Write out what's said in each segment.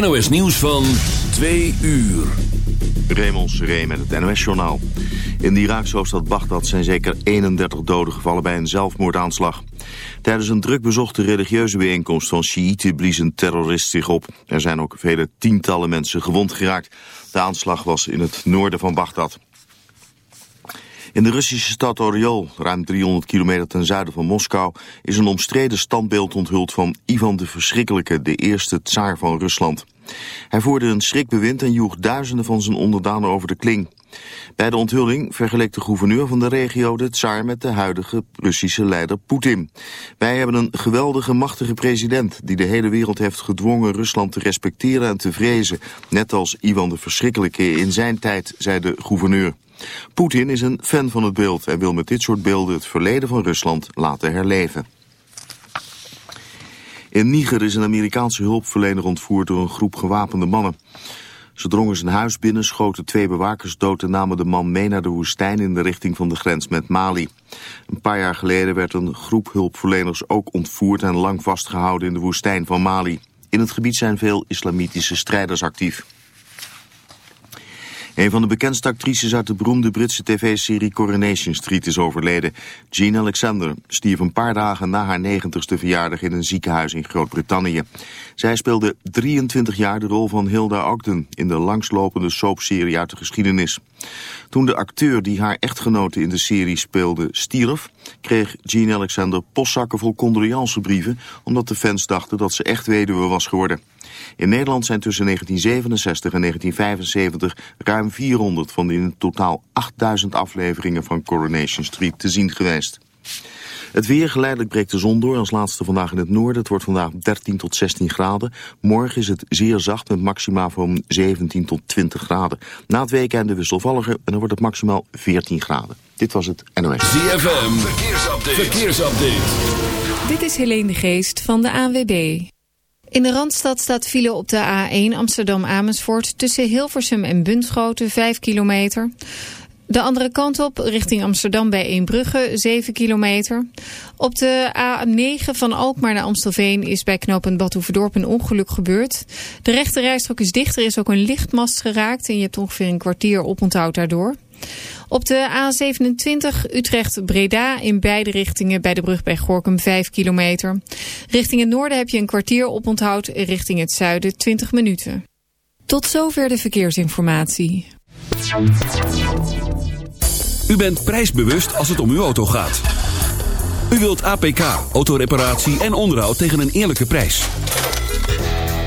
NOS nieuws van 2 uur. Raymond Seré met het NOS-journaal. In de Iraakse hoofdstad Bagdad zijn zeker 31 doden gevallen bij een zelfmoordaanslag. Tijdens een druk bezochte religieuze bijeenkomst van Shiiten blies een terrorist zich op. Er zijn ook vele tientallen mensen gewond geraakt. De aanslag was in het noorden van Bagdad. In de Russische stad Oriol, ruim 300 kilometer ten zuiden van Moskou, is een omstreden standbeeld onthuld van Ivan de Verschrikkelijke, de eerste tsaar van Rusland. Hij voerde een schrikbewind en joeg duizenden van zijn onderdanen over de kling. Bij de onthulling vergeleek de gouverneur van de regio de tsaar met de huidige Russische leider Poetin. Wij hebben een geweldige machtige president die de hele wereld heeft gedwongen Rusland te respecteren en te vrezen. Net als Ivan de Verschrikkelijke in zijn tijd, zei de gouverneur. Poetin is een fan van het beeld en wil met dit soort beelden het verleden van Rusland laten herleven. In Niger is een Amerikaanse hulpverlener ontvoerd door een groep gewapende mannen. Ze drongen zijn huis binnen, schoten twee bewakers dood en namen de man mee naar de woestijn in de richting van de grens met Mali. Een paar jaar geleden werd een groep hulpverleners ook ontvoerd en lang vastgehouden in de woestijn van Mali. In het gebied zijn veel islamitische strijders actief. Een van de bekendste actrices uit de beroemde Britse tv-serie Coronation Street is overleden. Jean Alexander stierf een paar dagen na haar 90ste verjaardag in een ziekenhuis in Groot-Brittannië. Zij speelde 23 jaar de rol van Hilda Ogden in de langslopende soapserie uit de geschiedenis. Toen de acteur die haar echtgenote in de serie speelde stierf, kreeg Jean Alexander postzakken vol condoleancebrieven omdat de fans dachten dat ze echt weduwe was geworden. In Nederland zijn tussen 1967 en 1975 ruim 400 van de in totaal 8000 afleveringen van Coronation Street te zien geweest. Het weer geleidelijk breekt de zon door als laatste vandaag in het noorden. Het wordt vandaag 13 tot 16 graden. Morgen is het zeer zacht met maxima van 17 tot 20 graden. Na het weekend de wisselvallige en dan wordt het maximaal 14 graden. Dit was het NOS. ZFM, verkeersupdate. verkeersupdate. Dit is Helene de Geest van de ANWB. In de Randstad staat file op de A1 Amsterdam-Amersfoort... tussen Hilversum en Bunschoten, 5 kilometer. De andere kant op, richting Amsterdam bij Eembrugge, 7 kilometer. Op de A9 van Alkmaar naar Amstelveen is bij knooppunt Badhoevedorp een ongeluk gebeurd. De rechte rijstrook is dicht, er is ook een lichtmast geraakt... en je hebt ongeveer een kwartier oponthoud daardoor. Op de A27 Utrecht-Breda in beide richtingen bij de brug bij Gorkum 5 kilometer. Richting het noorden heb je een kwartier oponthoud, richting het zuiden 20 minuten. Tot zover de verkeersinformatie. U bent prijsbewust als het om uw auto gaat. U wilt APK, autoreparatie en onderhoud tegen een eerlijke prijs.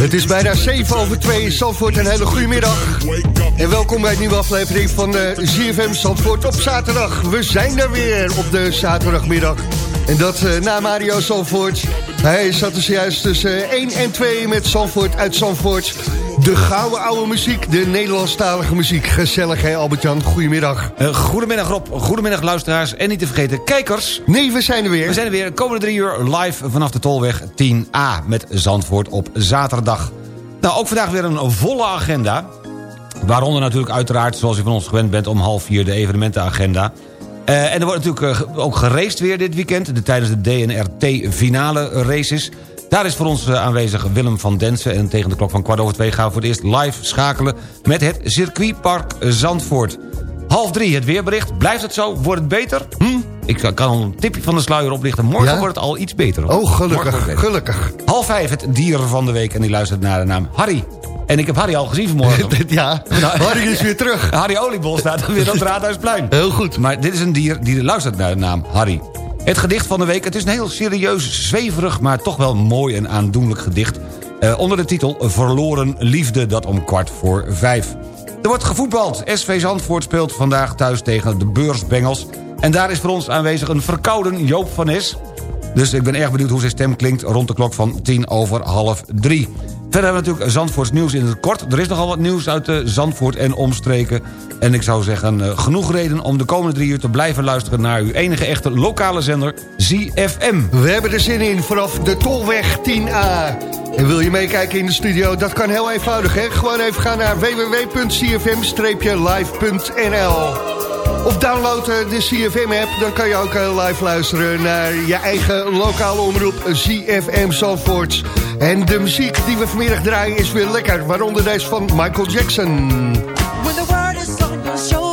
Het is bijna 7 over 2 Zandvoort. Een hele goede middag. En welkom bij een nieuwe aflevering van de ZFM Zandvoort op zaterdag. We zijn er weer op de zaterdagmiddag. En dat eh, na Mario Zandvoort. Hij zat dus juist tussen 1 en 2 met Zandvoort uit Zandvoort. De gouden oude muziek, de Nederlandstalige muziek. Gezellig hè Albert-Jan, goedemiddag. Eh, goedemiddag Rob, goedemiddag luisteraars en niet te vergeten kijkers. Nee, we zijn er weer. We zijn er weer de komende drie uur live vanaf de Tolweg 10A met Zandvoort op zaterdag. Nou, ook vandaag weer een volle agenda. Waaronder natuurlijk uiteraard, zoals u van ons gewend bent... om half vier de evenementenagenda. Eh, en er wordt natuurlijk eh, ook geraced weer dit weekend... De, tijdens de DNRT finale races. Daar is voor ons eh, aanwezig Willem van Densen... en tegen de klok van kwart over twee gaan we voor het eerst live schakelen... met het circuitpark Zandvoort. Half drie het weerbericht. Blijft het zo? Wordt het beter? Hm? Ik kan een tipje van de sluier oplichten. Morgen Ja? wordt het al iets beter. hoor. Oh, gelukkig, beter. gelukkig. Half vijf het dier van de week. En die luistert naar de naam Harry. En ik heb Harry al gezien vanmorgen. ja, Harry is weer terug. Harry Oliebol staat weer op het Raadhuisplein. Heel goed. Maar dit is een dier die luistert naar de naam Harry. Het gedicht van de week. Het is een heel serieus, zweverig, maar toch wel mooi en aandoenlijk gedicht. Eh, onder de titel Verloren Liefde, dat om kwart voor vijf. Er wordt gevoetbald. SV Zandvoort speelt vandaag thuis tegen de Beursbengels. En daar is voor ons aanwezig een verkouden Joop van Nes. Dus ik ben erg benieuwd hoe zijn stem klinkt rond de klok van tien over half drie. Verder hebben we natuurlijk Zandvoorts nieuws in het kort. Er is nogal wat nieuws uit de Zandvoort en omstreken. En ik zou zeggen, eh, genoeg reden om de komende drie uur te blijven luisteren... naar uw enige echte lokale zender, ZFM. We hebben er zin in vanaf de Tolweg 10A. En wil je meekijken in de studio? Dat kan heel eenvoudig, hè? Gewoon even gaan naar www.cfm-live.nl Of download eh, de CFM-app, dan kan je ook eh, live luisteren... naar je eigen lokale omroep CFM Zandvoort. En de muziek die we vanmiddag draaien is weer lekker, waaronder deze van Michael Jackson. When the world is on your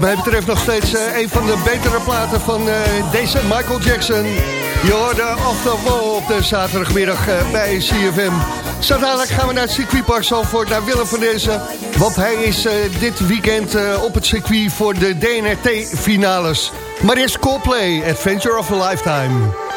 Wat mij betreft nog steeds eh, een van de betere platen van eh, deze Michael Jackson. Je hoorde Off the Wall op de zaterdagmiddag eh, bij CFM. Zo dadelijk gaan we naar het circuitpark Zalvoort, naar Willem van Dezen. Want hij is dit weekend op het circuit voor de DNRT-finales. Maar eerst Coldplay, Adventure of a Lifetime.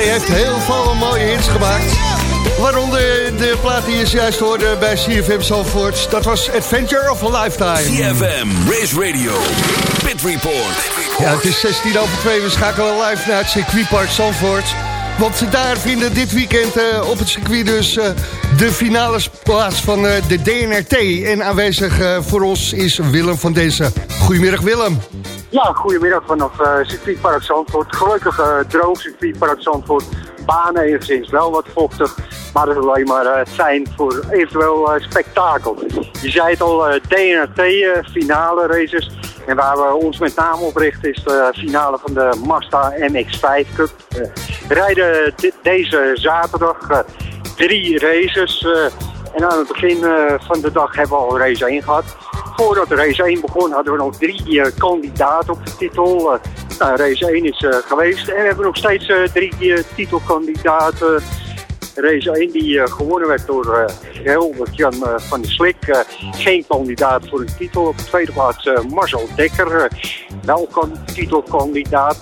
Coldplay heeft heel veel mooie hits gemaakt. Waaronder de plaat die je juist hoorde bij CFM Zalvoort. Dat was Adventure of a Lifetime. CFM, Race Radio, Pit Report. Ja, het is 16 over 2. We schakelen live naar het circuitpark Zandvoort. Want daar vinden dit weekend eh, op het circuit dus eh, de finales plaats van eh, de DNRT. En aanwezig voor ons is Willem van deze. Goedemiddag Willem. Ja, goedemiddag vanaf uh, circuitpark Zandvoort. Gelukkig uh, droog circuitpark Zandvoort. Banen enigszins wel wat vochtig. Maar dat is alleen maar uh, fijn voor eventueel spektakel. Je zei het al, DNRT finale races. En waar we ons met name op richten is de finale van de Mazda MX-5 Cup. Uh, rijden deze zaterdag drie races. En aan het begin eh, van de dag hebben we al race 1 gehad. Voordat de race 1 begon hadden we nog drie eh, kandidaten op de titel. Eh, nou, race 1 is eh, geweest en we hebben nog steeds drie titelkandidaten. Race 1 die gewonnen werd door Helmut Jan van der Slik. Geen kandidaat voor een titel. Op de tweede plaats Marcel Dekker, wel kan titelkandidaat.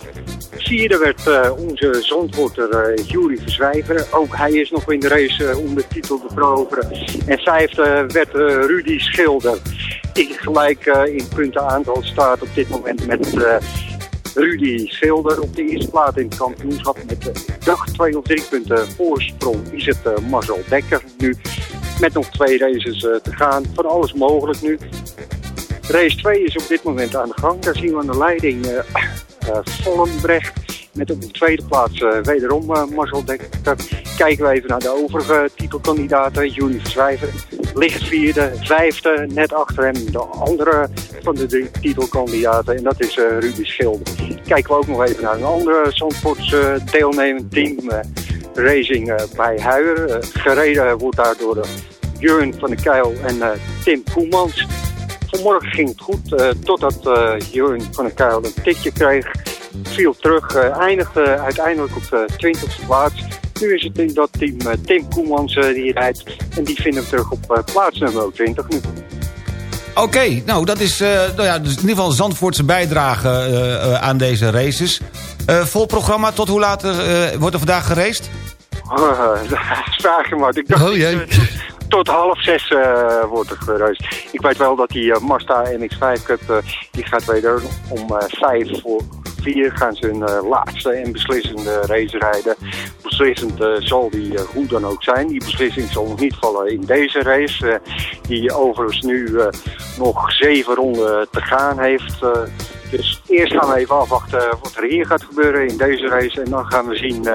Vierde werd eh, onze zandworter eh Jury Verzwijver. Ook hij is nog in de race eh, om de titel te veroveren. En vijfde werd Rudy Schilder. Die gelijk in puntenaantal staat op dit moment met Rudy Schilder. Op de eerste plaats in het kampioenschap met dag twee of drie punten voorsprong is het Marcel Dekker nu. Met nog twee races te gaan. Van alles mogelijk nu. Race 2 is op dit moment aan de gang. Daar zien we aan de leiding Vollenbrecht. Met op de tweede plaats eh, wederom eh, Marcel Dekker. Kijken we even naar de overige titelkandidaten. Juni Verzwijver ligt vierde, vijfde, net achter hem de andere van de drie titelkandidaten. En dat is eh, Rudy Schilder. Kijken we ook nog even naar een andere Zandvoorts eh, deelnemend team. eh, Racing eh, bij Huijer. Eh, gereden wordt daar door eh, Jurgen van der Keil en eh, Tim Koemans. Vanmorgen ging het goed, eh, totdat Jurgen van der Kuil een tikje kreeg. Viel terug, eh, eindigde uiteindelijk op de 20e plaats. Nu is het in dat team Tim Koemans die rijdt. En die vinden we terug op plaats nummer 20 nu. Oké, nou dat is nou ja, dus in ieder geval Zandvoortse bijdrage aan deze races. Vol programma, tot hoe laat wordt er vandaag geraced? Uh, vraag je maar. Ik dacht, Oh, jee. Tot, half zes eh, wordt er gereisd. Ik weet wel dat die eh, Mazda MX-5 Cup, eh, die gaat weder om vijf voor vier gaan ze hun laatste en beslissende race rijden. Beslissend zal die hoe dan ook zijn. Die beslissing zal nog niet vallen in deze race. die overigens nu nog zeven ronden te gaan heeft. Eh. dus eerst gaan we even afwachten wat er hier gaat gebeuren in deze race. En dan gaan we zien eh,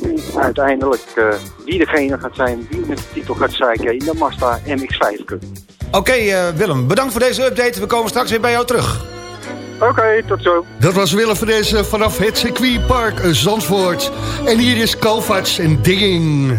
hoe uiteindelijk eh, wie degene gaat zijn die met de titel gaat zeiken in de Mazda MX-5 Cup. Oké eh, Willem, bedankt voor deze update. We komen straks weer bij jou terug. Oké, tot zo. Dat was Willem van deze vanaf het circuitpark Zandvoort. En hier is Kovacs en Digging.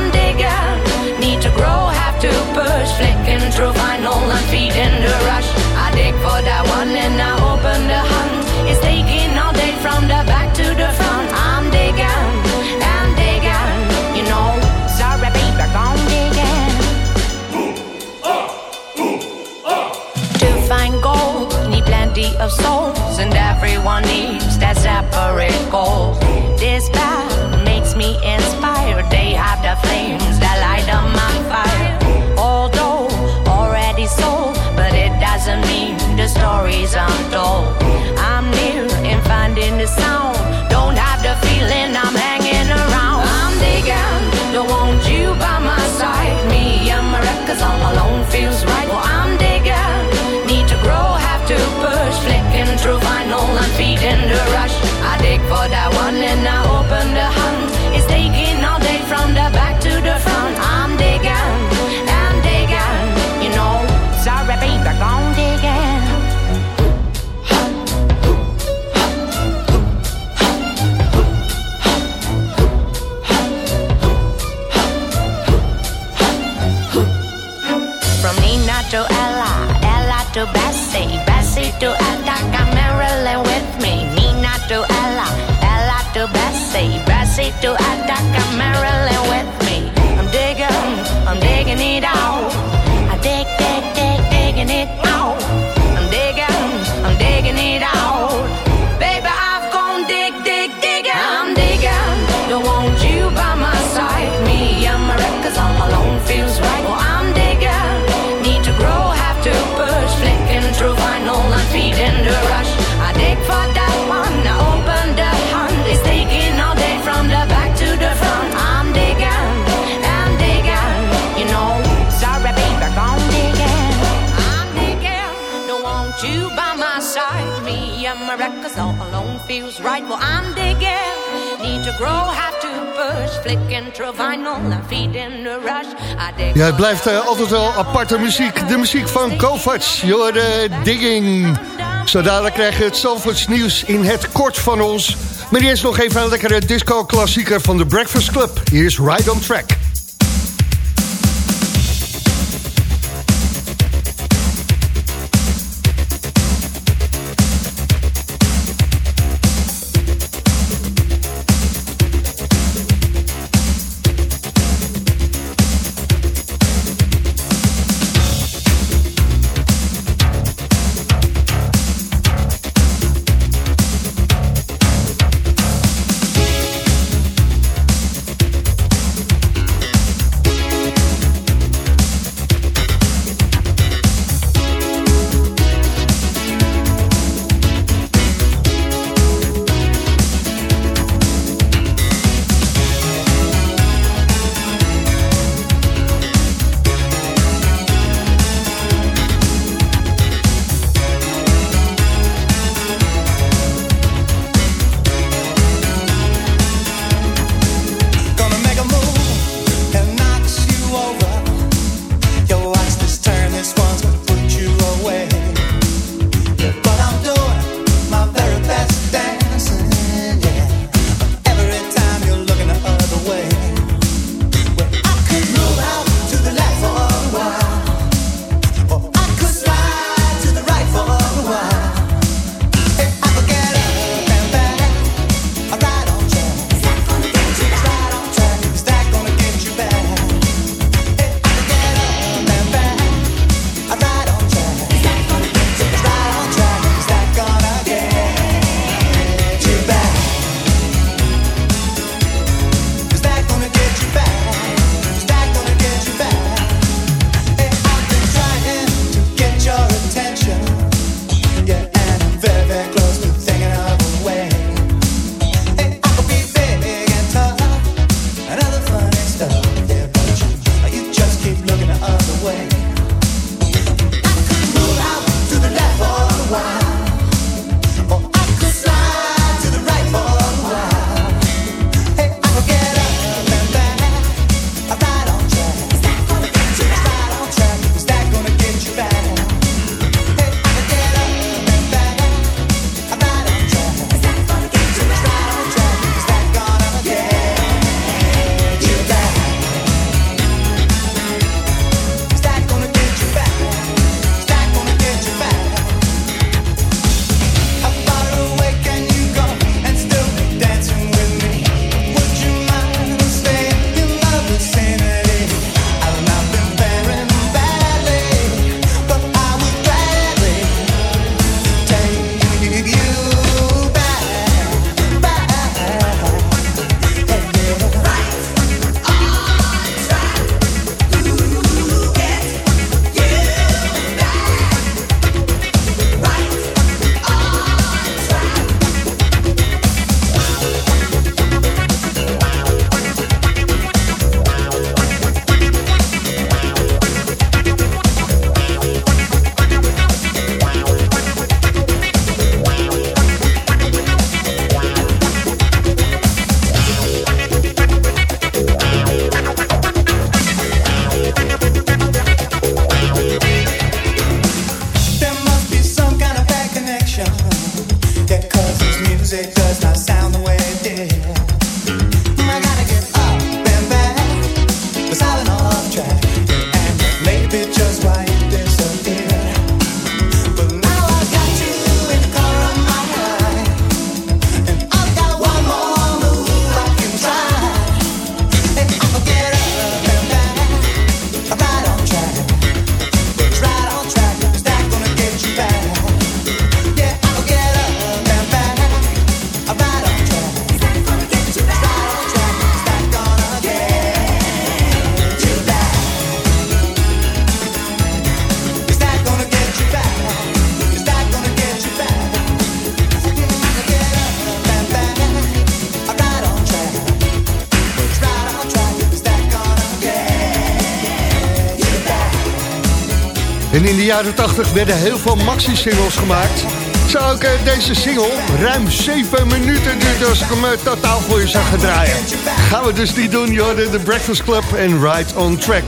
Do I that you by my side. Me and my records all alone feels right. Well, I'm digging. Need to grow, have to push. Flicking through vinyl and feeding the rush. Ja, het blijft uh, altijd wel aparte muziek. De muziek van Kovacs. Jorde Digging. Zodra krijg je het Zalvoorts nieuws in het kort van ons. Maar eerst nog even een lekkere disco-klassieker van de Breakfast Club. Hier is Ride on Track. jaren 80 werden heel veel maxi-singles gemaakt. Zo ook eh, deze single, ruim 7 minuten duurde als ik hem eh, totaal voor je zag gedraaien. Gaan we dus niet doen, Jorden, The Breakfast Club en Ride on Track.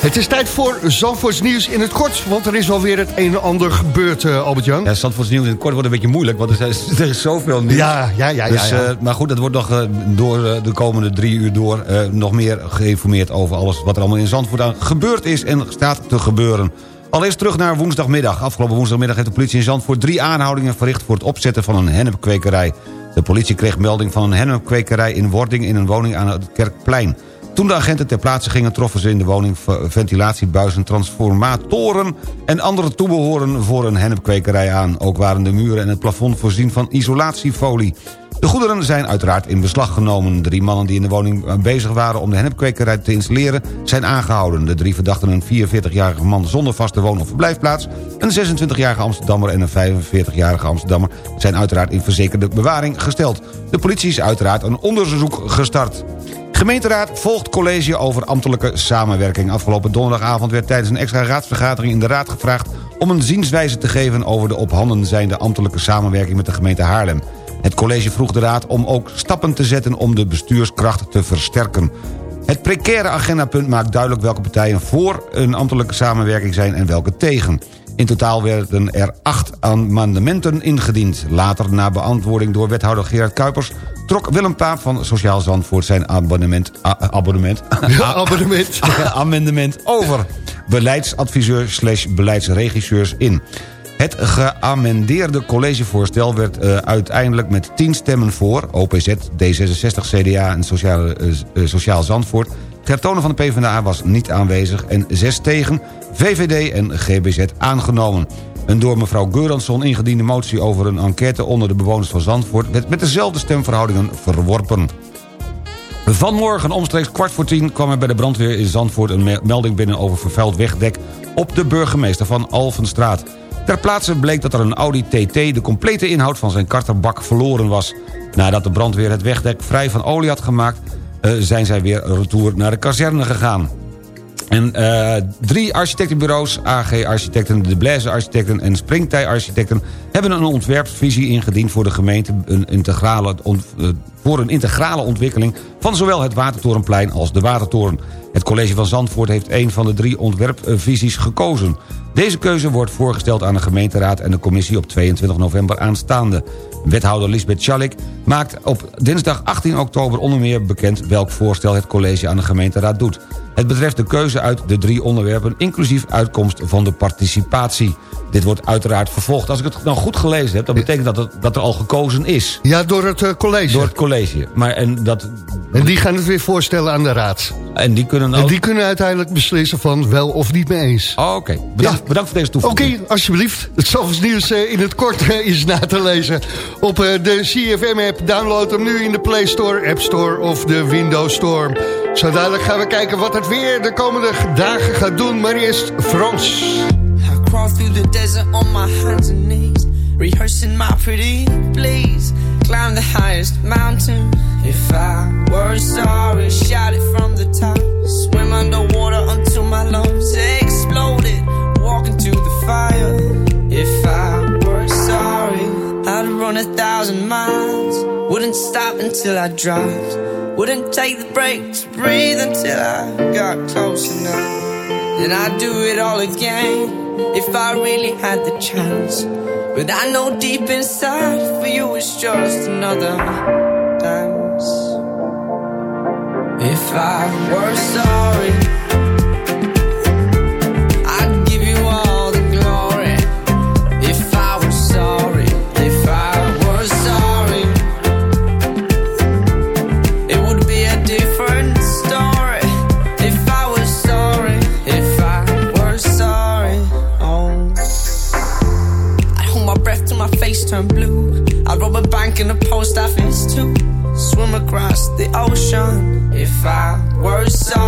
Het is tijd voor Zandvoorts nieuws in het kort, want er is alweer het een en ander gebeurd, eh, Albert-Jan. Ja, Zandvoorts nieuws in het kort wordt een beetje moeilijk, want er is, zoveel nieuws. Ja, ja, ja. Dus, ja, maar goed, dat wordt nog door de komende drie uur door nog meer geïnformeerd over alles wat er allemaal in Zandvoort aan gebeurd is en staat te gebeuren. Allereerst terug naar woensdagmiddag. Afgelopen woensdagmiddag heeft de politie in Zandvoort drie aanhoudingen verricht... voor het opzetten van een hennepkwekerij. De politie kreeg melding van een hennepkwekerij in Wording... in een woning aan het Kerkplein. Toen de agenten ter plaatse gingen troffen ze in de woning ventilatiebuizen, transformatoren en andere toebehoren voor een hennepkwekerij aan. Ook waren de muren en het plafond voorzien van isolatiefolie. De goederen zijn uiteraard in beslag genomen. Drie mannen die in de woning bezig waren om de hennepkwekerij te installeren... zijn aangehouden. De drie verdachten een 44-jarige man zonder vaste woon- of verblijfplaats... een 26-jarige Amsterdammer en een 45-jarige Amsterdammer... zijn uiteraard in verzekerde bewaring gesteld. De politie is uiteraard een onderzoek gestart. Gemeenteraad volgt college over ambtelijke samenwerking. Afgelopen donderdagavond werd tijdens een extra raadsvergadering in de raad gevraagd... om een zienswijze te geven over de op handen zijnde ambtelijke samenwerking met de gemeente Haarlem. Het college vroeg de raad om ook stappen te zetten om de bestuurskracht te versterken. Het precaire agendapunt maakt duidelijk welke partijen voor een ambtelijke samenwerking zijn en welke tegen. In totaal werden er acht amendementen ingediend. Later, na beantwoording door wethouder Gerard Kuipers... trok Willem Paap van Sociaal Zandvoort zijn abonnement... abonnement. amendement over. Beleidsadviseur slash beleidsregisseurs in. Het geamendeerde collegevoorstel werd eh, uiteindelijk met 10 stemmen voor... OPZ, D66, CDA en Sociale, eh, eh, Sociaal Zandvoort... Gertonen van de PvdA was niet aanwezig en 6 tegen... VVD en GBZ aangenomen. Een door mevrouw Geuransson ingediende motie over een enquête... onder de bewoners van Zandvoort werd met dezelfde stemverhoudingen verworpen. Vanmorgen omstreeks kwart voor tien kwam er bij de brandweer in Zandvoort... een me- melding binnen over vervuild wegdek op de burgemeester van Alvenstraat. Ter plaatse bleek dat er een Audi TT de complete inhoud van zijn karterbak verloren was. Nadat de brandweer het wegdek vrij van olie had gemaakt... eh, zijn zij weer retour naar de kazerne gegaan. En eh, drie architectenbureaus, AG Architecten, De Blaise Architecten en Springtij Architecten... hebben een ontwerpvisie ingediend voor de gemeente... Een integrale eh, voor een integrale ontwikkeling van zowel het Watertorenplein als de Watertoren. Het college van Zandvoort heeft een van de drie ontwerpvisies gekozen. Deze keuze wordt voorgesteld aan de gemeenteraad en de commissie op 22 november aanstaande. Wethouder Lisbeth Schalik maakt op dinsdag 18 oktober onder meer bekend... welk voorstel het college aan de gemeenteraad doet. Het betreft de keuze uit de drie onderwerpen... inclusief uitkomst van de participatie. Dit wordt uiteraard vervolgd. Als ik het nou goed gelezen heb, dan betekent dat het, dat er al gekozen is. Ja, door het eh, college. Door het college. Maar en, dat, En die gaan het weer voorstellen aan de raad. en die kunnen En ook... die kunnen uiteindelijk beslissen van wel of niet mee eens. Oh, Oké, bedankt, Ja. bedankt voor deze Oké, toevoeging. alsjeblieft. Het Zalvers nieuws eh, in het kort eh, is na te lezen op eh, de CFM-app. Download hem nu in de Play Store, App Store of de Windows Store. Zo dadelijk gaan we kijken wat het weer de komende dagen gaat doen. Maar eerst Frans. I crawl through the desert on my hands and knees, rehearsing my pretty please. Climb the highest mountain. If I were sorry, shout it from the top. Swim underwater until my lungs exploded. Walk into the fire. If I were sorry, I'd run a thousand miles. Wouldn't stop until I dropped. Wouldn't take the break to breathe until I got close enough. Then I'd do it all again if I really had the chance. But I know deep inside for you it's just another dance. If I were sorry, If I were sorry,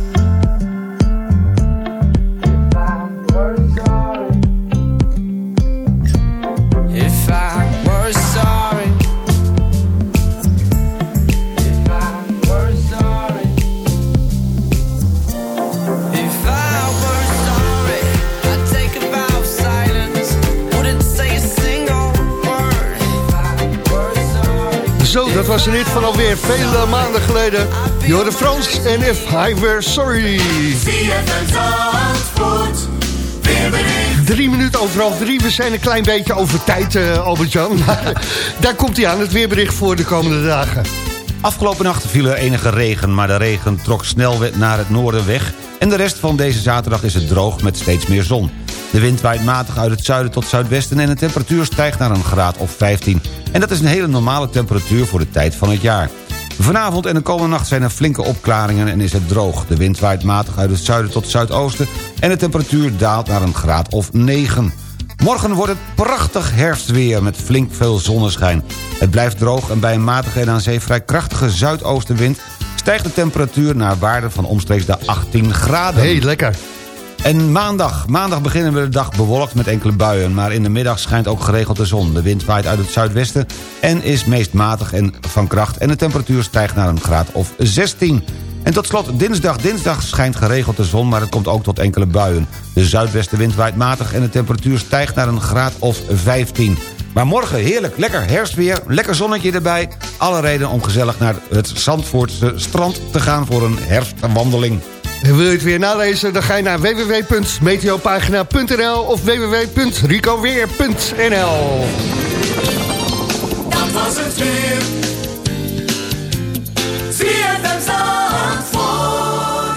Van alweer vele maanden geleden. Jorde Frans en If I Were Sorry. Drie minuten over half drie. We zijn een klein beetje over tijd, eh, Albert-Jan. Daar komt hij aan, het weerbericht voor de komende dagen. Afgelopen nacht viel er enige regen, maar de regen trok snel naar het noorden weg... en de rest van deze zaterdag is het droog met steeds meer zon. De wind waait matig uit het zuiden tot zuidwesten... en de temperatuur stijgt naar een graad of 15. En dat is een hele normale temperatuur voor de tijd van het jaar. Vanavond en de komende nacht zijn er flinke opklaringen en is het droog. De wind waait matig uit het zuiden tot zuidoosten... en de temperatuur daalt naar een graad of 9. Morgen wordt het prachtig herfstweer met flink veel zonneschijn. Het blijft droog en bij een matige en aan zee vrij krachtige zuidoostenwind... stijgt de temperatuur naar waarde van omstreeks de 18 graden. Hey, lekker. En maandag. Maandag beginnen we de dag bewolkt met enkele buien... maar in de middag schijnt ook geregeld de zon. De wind waait uit het zuidwesten en is meest matig en van kracht... en de temperatuur stijgt naar een graad of 16. En tot slot dinsdag. Dinsdag schijnt geregeld de zon... maar het komt ook tot enkele buien. De zuidwestenwind waait matig en de temperatuur stijgt naar een graad of 15. Maar morgen heerlijk, lekker herfstweer, lekker zonnetje erbij. Alle reden om gezellig naar het Zandvoortse strand te gaan voor een herfstwandeling. En wil je het weer nalezen, dan ga je naar www.meteopagina.nl of www.ricoweer.nl Dat was het weer.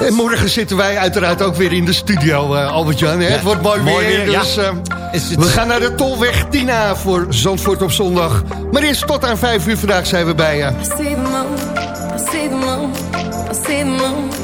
En morgen zitten wij uiteraard ook weer in de studio, eh, Albert-Jan. hè? Het wordt mooi, mooi weer, weer, ja. dus eh, we gaan naar de Tolweg Tina voor Zandvoort op zondag. Maar eerst tot aan 5 uur vandaag zijn we bij je. I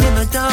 In the dark,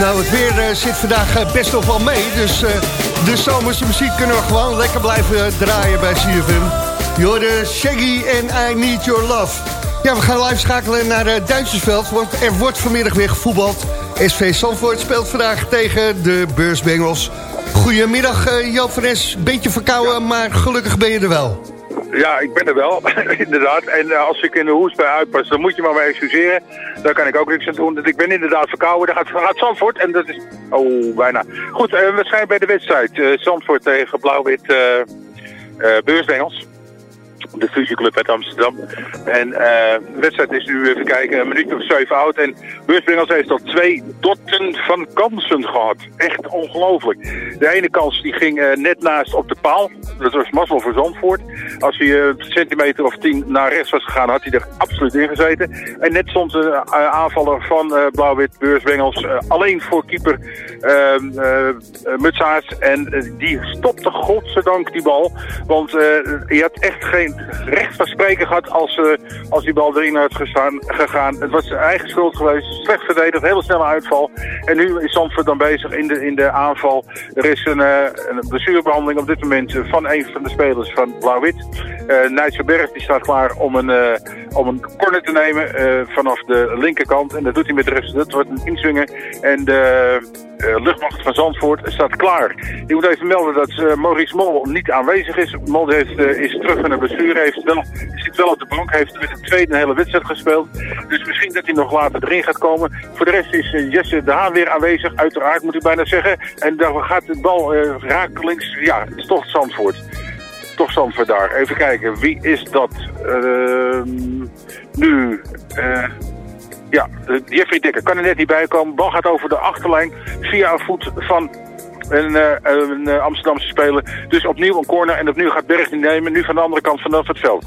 Nou, het weer eh, zit vandaag eh, best nog wel mee. Dus eh, de zomerse muziek kunnen we gewoon lekker blijven draaien bij CFM. Je hoorde Shaggy en I Need Your Love. Ja, we gaan live schakelen naar Duitsersveld. Want er wordt vanmiddag weer gevoetbald. SV Zandvoort speelt vandaag tegen de Beursbengels. Goedemiddag Joop van Es. Beetje verkouden, maar gelukkig ben je er wel. Ja, ik ben er wel, inderdaad. En eh, als ik in de hoes bij uitpas, dan moet je maar mee excuseren. Daar kan ik ook niks aan doen. Ik ben inderdaad verkouden. Daar gaat, gaat Zandvoort en dat is... Oh, bijna. Goed, eh, we zijn bij de wedstrijd. eh, Zandvoort tegen Blauw-Wit Beursbengels. De fusieclub uit Amsterdam. En eh, de wedstrijd is nu, even kijken, een minuut of zeven oud. En Beursbengels heeft al twee dotten van kansen gehad. Echt ongelooflijk. De ene kans die ging eh, net naast op de paal. Dat was mazzel voor Zandvoort. Als hij eh, een centimeter of tien naar rechts was gegaan, had hij er absoluut in gezeten. En net stond eh, aanvaller van Blauw-Wit Beursbengels eh, alleen voor keeper ehm, eh, eh, Mutsaars. En die stopte godzijdank die bal. Want je had echt geen recht van spreken gehad als, eh, als die bal erin had gestaan, gegaan. Het was zijn eigen schuld geweest. Slecht verdedigd, hele snelle uitval. En nu is Zandvoort dan bezig in de, in de aanval. Er is een, eh, een blessurebehandeling op dit moment van een van de spelers van Blauw-Wit. Berg die staat klaar om een, om een corner te nemen vanaf de linkerkant. En dat doet hij met de rest. Dat wordt een inzwingen. En de luchtmacht van Zandvoort staat klaar. Ik moet even melden dat Maurice Mol niet aanwezig is. Mol heeft, is terug van de blessure. Heeft wel, zit wel op de bank. Heeft met de tweede een hele wedstrijd gespeeld. Dus misschien dat hij nog later erin gaat komen. Voor de rest is eh, Jesse de Haan weer aanwezig. Uiteraard moet ik bijna zeggen. En dan gaat de bal eh, rakelings. Ja, het is toch Zandvoort. Toch Zandvoort daar. Even kijken. Wie is dat? Ehm, nu. eh, ja, Jeffrey Dekker kan er net niet bij komen. Bal gaat over de achterlijn via een voet van een, eh, een eh, Amsterdamse speler. Dus opnieuw een corner en opnieuw gaat Berg nemen. Nu van de andere kant vanaf het veld.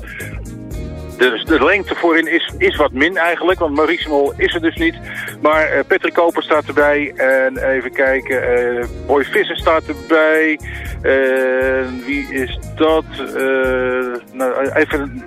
Dus de lengte voorin is, is wat min eigenlijk, want Maurice is er dus niet. Maar eh, Patrick Koper staat erbij. En even kijken, eh, Boy Visser staat erbij. En wie is dat? Nou, even...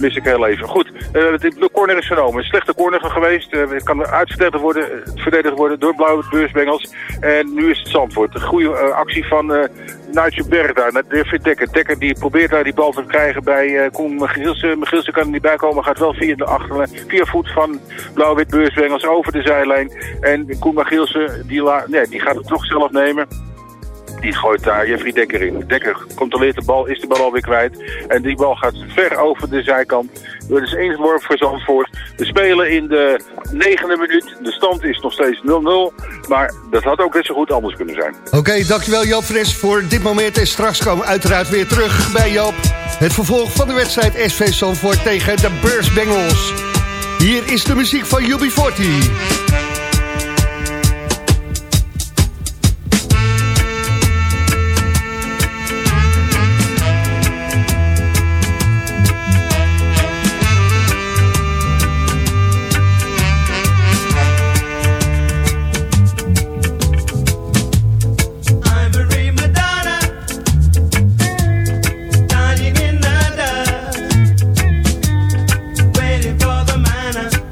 mis ik heel even. Goed, eh, de, de corner is genomen. Slechte corner geweest. Eh, Het kan uitverdedigd worden, eh, verdedigd worden door blauwe beursbengels. En nu is het Zandvoort. Een goede actie van eh Nigel Berg daar. David Dekker. Dekker die probeert daar die bal te krijgen bij eh Koen Michielsen. Michielsen kan er niet bij komen. Gaat wel via de achterlijn. Via voet van blauw-wit beursbengels over de zijlijn. En Koen Michielsen die, la- nee, die gaat het toch zelf nemen. Die gooit daar Jeffrey Dekker in. Dekker controleert de bal, is de bal alweer kwijt. En die bal gaat ver over de zijkant. Er is één worp voor Zandvoort. We spelen in de negende minuut. De stand is nog steeds 0-0. Maar dat had ook net zo goed anders kunnen zijn. Oké, dankjewel Joop Fres voor dit moment. En straks komen we uiteraard weer terug bij Joop. Het vervolg van de wedstrijd SV Zandvoort tegen de Beurs Bengals. Hier is de muziek van UB40. For the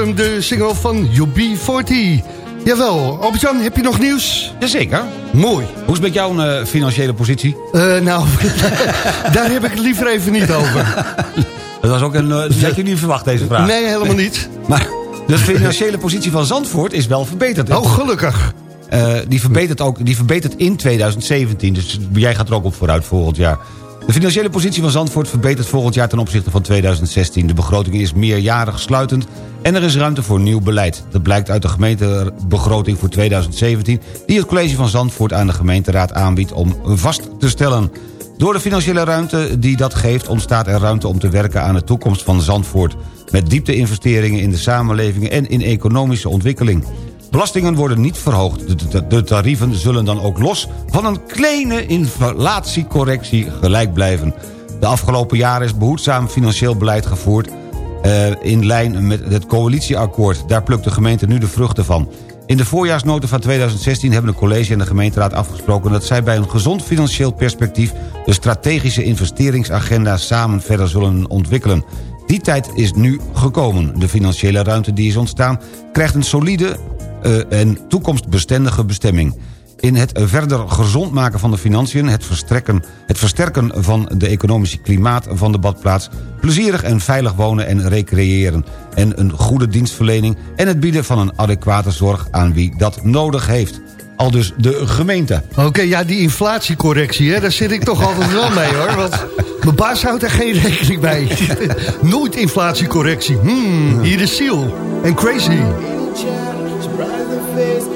hem, de single van UB40. Jawel, Albert-Jan, heb je nog nieuws? Jazeker. Mooi. Hoe is het met jouw eh, financiële positie? Eh, nou, daar heb ik het liever even niet over. Dat was ook een... dat had je niet verwacht, deze vraag. Nee, helemaal niet. Maar de financiële positie van Zandvoort is wel verbeterd. Oh, gelukkig. Die, verbetert ook, die verbetert in 2017. Dus jij gaat er ook op vooruit volgend jaar. De financiële positie van Zandvoort verbetert volgend jaar ten opzichte van 2016. De begroting is meerjarig sluitend en er is ruimte voor nieuw beleid. Dat blijkt uit de gemeentebegroting voor 2017... die het college van Zandvoort aan de gemeenteraad aanbiedt om vast te stellen. Door de financiële ruimte die dat geeft... ontstaat er ruimte om te werken aan de toekomst van Zandvoort... met diepte-investeringen in de samenleving en in economische ontwikkeling. Belastingen worden niet verhoogd. De, tarieven zullen dan ook los van een kleine inflatiecorrectie gelijk blijven. De afgelopen jaren is behoedzaam financieel beleid gevoerd... eh, in lijn met het coalitieakkoord. Daar plukt de gemeente nu de vruchten van. In de voorjaarsnota van 2016 hebben de college en de gemeenteraad afgesproken... dat zij bij een gezond financieel perspectief... de strategische investeringsagenda samen verder zullen ontwikkelen. Die tijd is nu gekomen. De financiële ruimte die is ontstaan... krijgt een solide en toekomstbestendige bestemming. In het verder gezond maken van de financiën... Het, verstrekken, het versterken van de economische klimaat van de badplaats... plezierig en veilig wonen en recreëren... en een goede dienstverlening... en het bieden van een adequate zorg aan wie dat nodig heeft. Al dus de gemeente. Oké, ja, die inflatiecorrectie, hè, daar zit ik toch altijd wel mee, hoor. Want mijn baas houdt er geen rekening bij. Nooit inflatiecorrectie. Hmm, hier is Seal en Crazy. face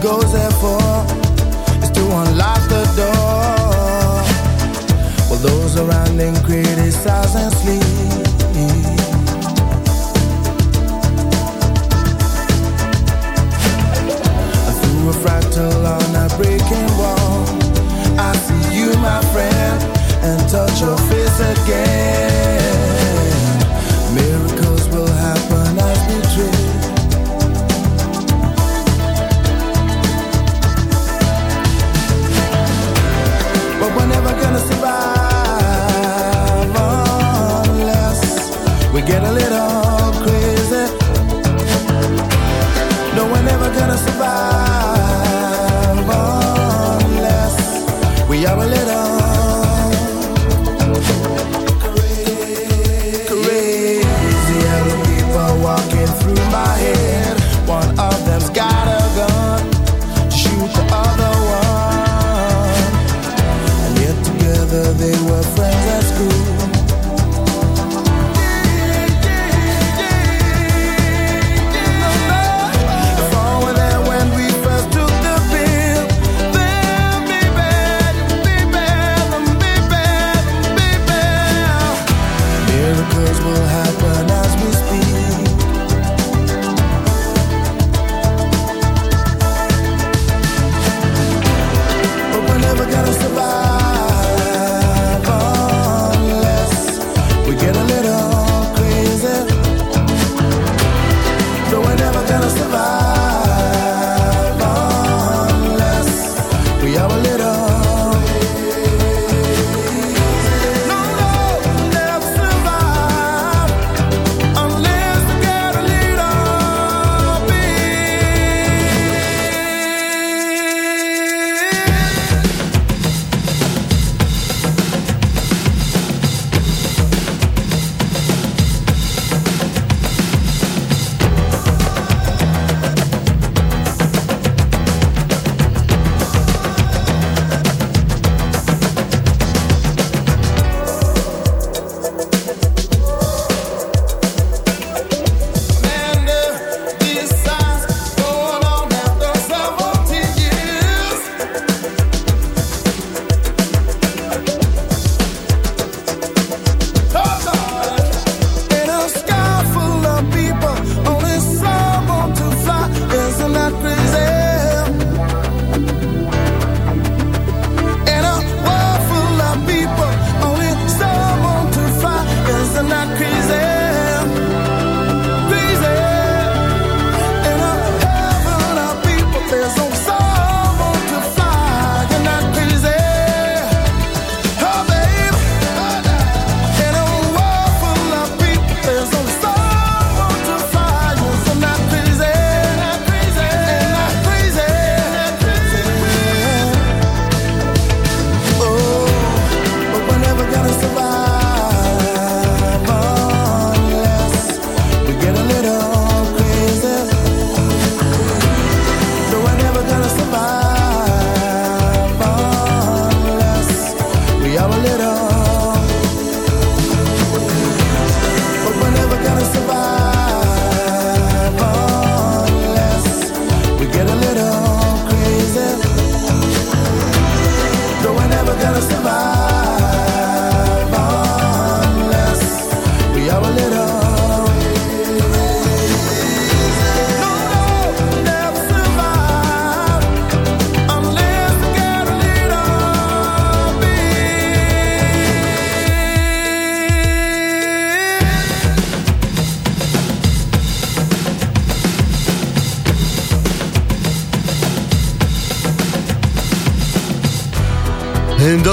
goes there for is to unlock the door. While those around him criticize and sleep. Through a fractal on a breaking wall, I see you, my friend, and touch your face again.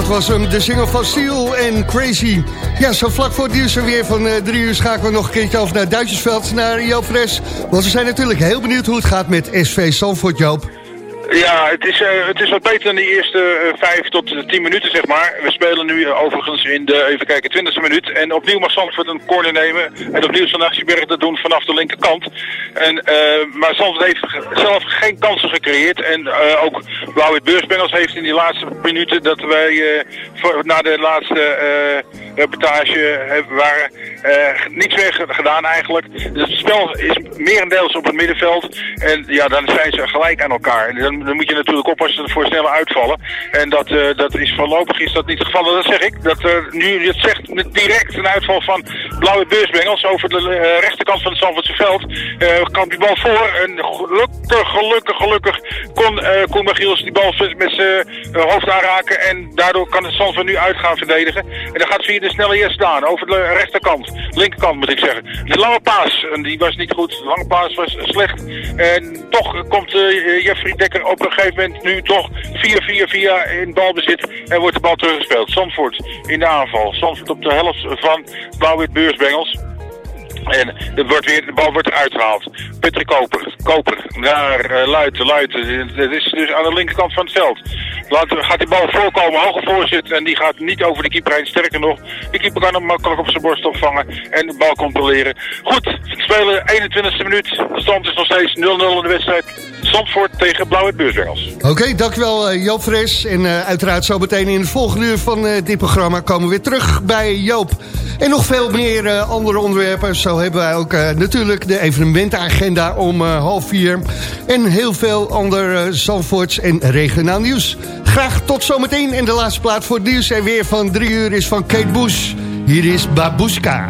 Was hem, de single van Steel en Crazy. Ja, zo vlak voor het nieuws er weer van eh, drie uur schakelen we nog een keertje over naar Duitsersveld, naar Joop Fres. Want we zijn natuurlijk heel benieuwd hoe het gaat met SV Zandvoort, Joop. Ja, het is, eh, het is wat beter dan de eerste eh, vijf tot eh, tien minuten, zeg maar. We spelen nu overigens in de, even kijken, twintigste minuut. En opnieuw mag Zandvoort een corner nemen. En opnieuw zal Nachtjeberg dat doen vanaf de linkerkant. En, maar Zandvoort heeft zelf geen kansen gecreëerd. En ook Blauwe Beursbengels heeft in die laatste minuten dat wij voor, na de laatste reportage hebben, waren eh, niets meer ge- gedaan eigenlijk. Dus het spel is merendeels op het middenveld. En ja, dan zijn ze gelijk aan elkaar. En dan, dan moet je natuurlijk oppassen voor snelle uitvallen. En dat, eh, dat is voorlopig is dat niet het geval. Dat zeg ik. Dat, eh, nu, dat zegt direct een uitval van blauwe beursbengels over de eh, rechterkant van het Zandvoortse veld. eh kwam die bal voor. En gelukkig, gelukkig, gelukkig kon eh Koen die bal met zijn eh, hoofd aanraken. En daardoor kan het Zandvoort nu uit gaan verdedigen. En dan gaat via de snelle eerst staan. Over de rechterkant. Linkerkant moet ik zeggen. De lange paas. En die was niet goed. De lange paas was slecht. En toch komt eh, Jeffrey Dekker op een gegeven moment nu toch 4-4-4 in balbezit. En wordt de bal teruggespeeld. Zandvoort in de aanval. Zandvoort op de helft van Blauw-Wit Beursbengels. En er wordt weer, de bal wordt eruit gehaald. Patrick Koper, Koper, naar uh, Luiten, Luiten. Dat is dus aan de linkerkant van het veld. Laat, gaat die bal voorkomen, hoge voorzet. En die gaat niet over de keeper heen. Sterker nog, de keeper kan hem makkelijk op zijn borst opvangen. En de bal controleren. Goed, spelen 21e minuut. De stand is nog steeds 0-0 in de wedstrijd. Zandvoort tegen Blauw-Wit Beursbengels. Oké, dankjewel eh, Joop Fres. En eh, uiteraard zo meteen in het volgende uur van eh, dit programma komen we weer terug bij Joop. En nog veel meer andere onderwerpen. Zo hebben wij ook natuurlijk de evenementenagenda om half vier. En heel veel ander Zandvoorts en regionaal nieuws. Graag tot zometeen. En de laatste plaat voor het nieuws en weer van drie uur is van Kate Bush. Hier is Babushka.